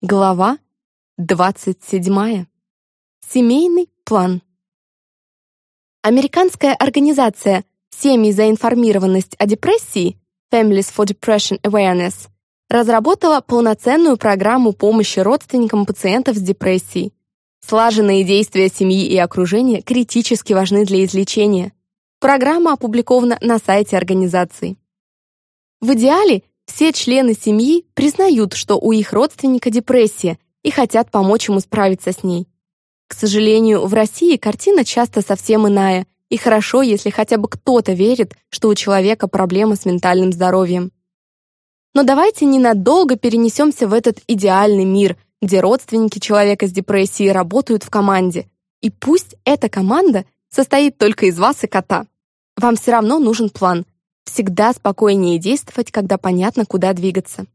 Глава 27. Семейный план. Американская организация «Семьи за информированность о депрессии» Families for Depression Awareness разработала полноценную программу помощи родственникам пациентов с депрессией. Слаженные действия семьи и окружения критически важны для излечения. Программа опубликована на сайте организации. В идеале все члены семьи признают, что у их родственника депрессия и хотят помочь ему справиться с ней. К сожалению, в России картина часто совсем иная, и хорошо, если хотя бы кто-то верит, что у человека проблемы с ментальным здоровьем. Но давайте ненадолго перенесемся в этот идеальный мир, где родственники человека с депрессией работают в команде. И пусть эта команда состоит только из вас и кота. Вам все равно нужен план, Всегда спокойнее действовать, когда понятно, куда двигаться.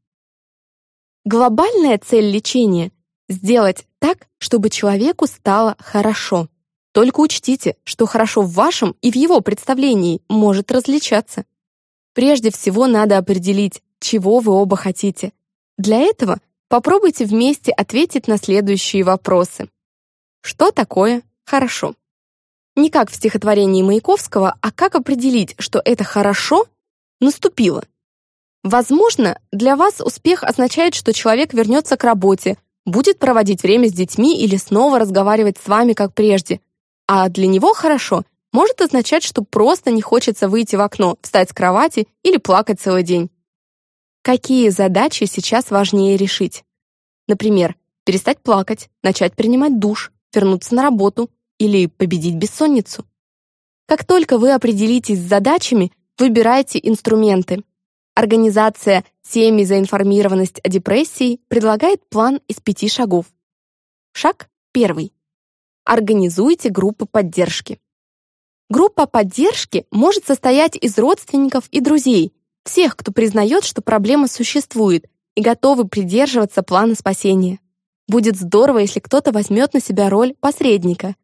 Глобальная цель лечения — сделать так, чтобы человеку стало хорошо. Только учтите, что хорошо в вашем и в его представлении может различаться. Прежде всего надо определить, чего вы оба хотите. Для этого попробуйте вместе ответить на следующие вопросы. Что такое хорошо? Не как в стихотворении Маяковского, а как определить, что это хорошо наступило. Возможно, для вас успех означает, что человек вернется к работе, будет проводить время с детьми или снова разговаривать с вами, как прежде. А для него хорошо может означать, что просто не хочется выйти в окно, встать с кровати или плакать целый день. Какие задачи сейчас важнее решить? Например, перестать плакать, начать принимать душ, вернуться на работу, или победить бессонницу. Как только вы определитесь с задачами, выбирайте инструменты. Организация «Семьи за информированность о депрессии» предлагает план из пяти шагов. Шаг первый. Организуйте группы поддержки. Группа поддержки может состоять из родственников и друзей, всех, кто признает, что проблема существует и готовы придерживаться плана спасения. Будет здорово, если кто-то возьмет на себя роль посредника,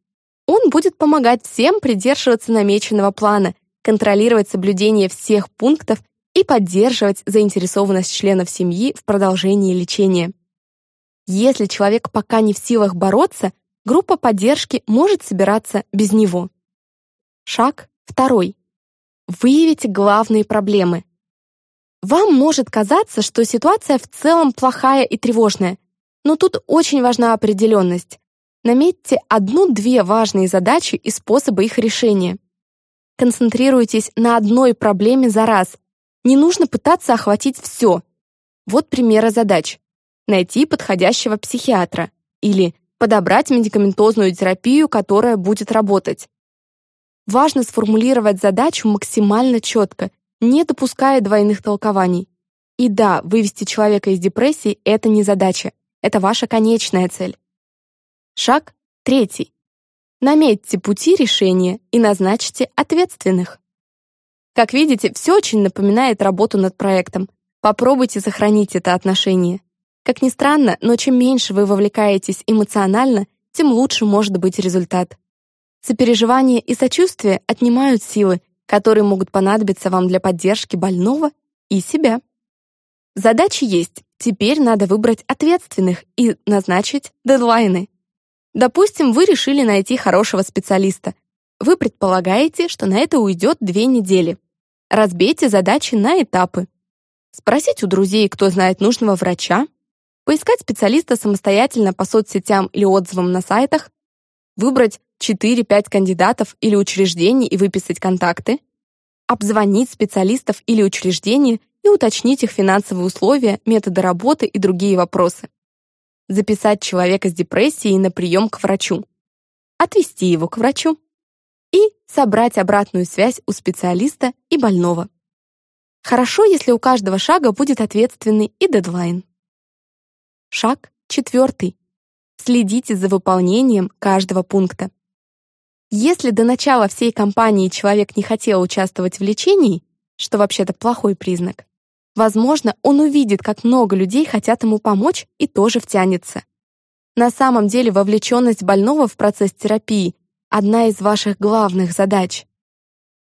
он будет помогать всем придерживаться намеченного плана, контролировать соблюдение всех пунктов и поддерживать заинтересованность членов семьи в продолжении лечения. Если человек пока не в силах бороться, группа поддержки может собираться без него. Шаг второй. Выявите главные проблемы. Вам может казаться, что ситуация в целом плохая и тревожная, но тут очень важна определенность. Наметьте одну-две важные задачи и способы их решения. Концентрируйтесь на одной проблеме за раз. Не нужно пытаться охватить все. Вот примеры задач. Найти подходящего психиатра или подобрать медикаментозную терапию, которая будет работать. Важно сформулировать задачу максимально четко, не допуская двойных толкований. И да, вывести человека из депрессии — это не задача, это ваша конечная цель. Шаг третий. Наметьте пути решения и назначьте ответственных. Как видите, все очень напоминает работу над проектом. Попробуйте сохранить это отношение. Как ни странно, но чем меньше вы вовлекаетесь эмоционально, тем лучше может быть результат. Сопереживание и сочувствие отнимают силы, которые могут понадобиться вам для поддержки больного и себя. Задачи есть, теперь надо выбрать ответственных и назначить дедлайны. Допустим, вы решили найти хорошего специалиста. Вы предполагаете, что на это уйдет две недели. Разбейте задачи на этапы. Спросить у друзей, кто знает нужного врача. Поискать специалиста самостоятельно по соцсетям или отзывам на сайтах. Выбрать 4-5 кандидатов или учреждений и выписать контакты. Обзвонить специалистов или учреждения и уточнить их финансовые условия, методы работы и другие вопросы записать человека с депрессией на прием к врачу, отвести его к врачу и собрать обратную связь у специалиста и больного. Хорошо, если у каждого шага будет ответственный и дедлайн. Шаг четвертый. Следите за выполнением каждого пункта. Если до начала всей кампании человек не хотел участвовать в лечении, что вообще-то плохой признак, Возможно, он увидит, как много людей хотят ему помочь и тоже втянется. На самом деле вовлеченность больного в процесс терапии – одна из ваших главных задач.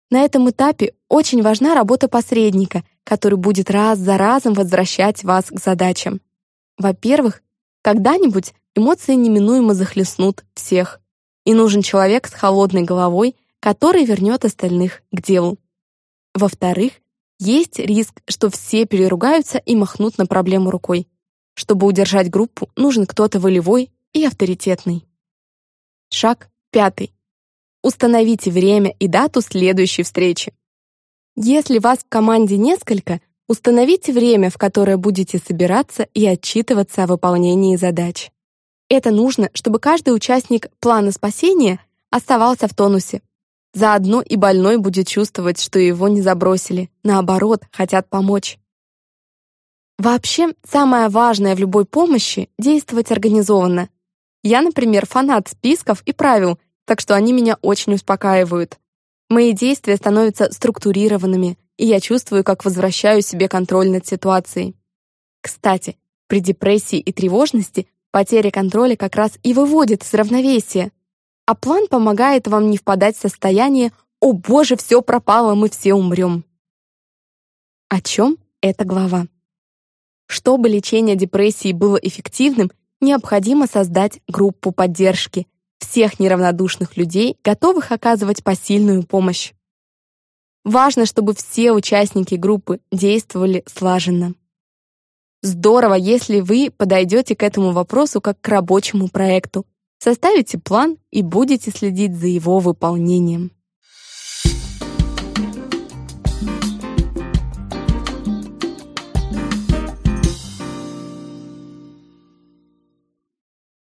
На этом этапе очень важна работа посредника, который будет раз за разом возвращать вас к задачам. Во-первых, Когда-нибудь эмоции неминуемо захлестнут всех, и нужен человек с холодной головой, который вернет остальных к делу. Во-вторых, есть риск, что все переругаются и махнут на проблему рукой. Чтобы удержать группу, нужен кто-то волевой и авторитетный. Шаг пятый. Установите время и дату следующей встречи. Если вас в команде несколько, установите время, в которое будете собираться и отчитываться о выполнении задач. Это нужно, чтобы каждый участник плана спасения оставался в тонусе. Заодно и больной будет чувствовать, что его не забросили, наоборот, хотят помочь. Вообще, самое важное в любой помощи — действовать организованно. Я, например, фанат списков и правил, так что они меня очень успокаивают. Мои действия становятся структурированными, и я чувствую, как возвращаю себе контроль над ситуацией. Кстати, при депрессии и тревожности потеря контроля как раз и выводит из равновесия. А план помогает вам не впадать в состояние «О боже, все пропало, мы все умрем». О чем эта глава? Чтобы лечение депрессии было эффективным, необходимо создать группу поддержки, всех неравнодушных людей, готовых оказывать посильную помощь. Важно, чтобы все участники группы действовали слаженно. Здорово, если вы подойдете к этому вопросу как к рабочему проекту, составите план и будете следить за его выполнением.